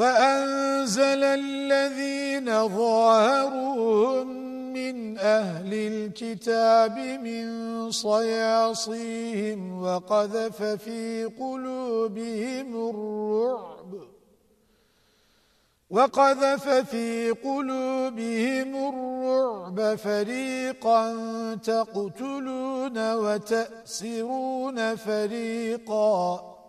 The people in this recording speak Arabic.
وأنزل الذين ظاهرهم من أهل الكتاب من صياصيهم وقذف في قلوبهم الرعب وقذف في قلوبهم الرعب فريقا تقتلون وتأسرون فريقا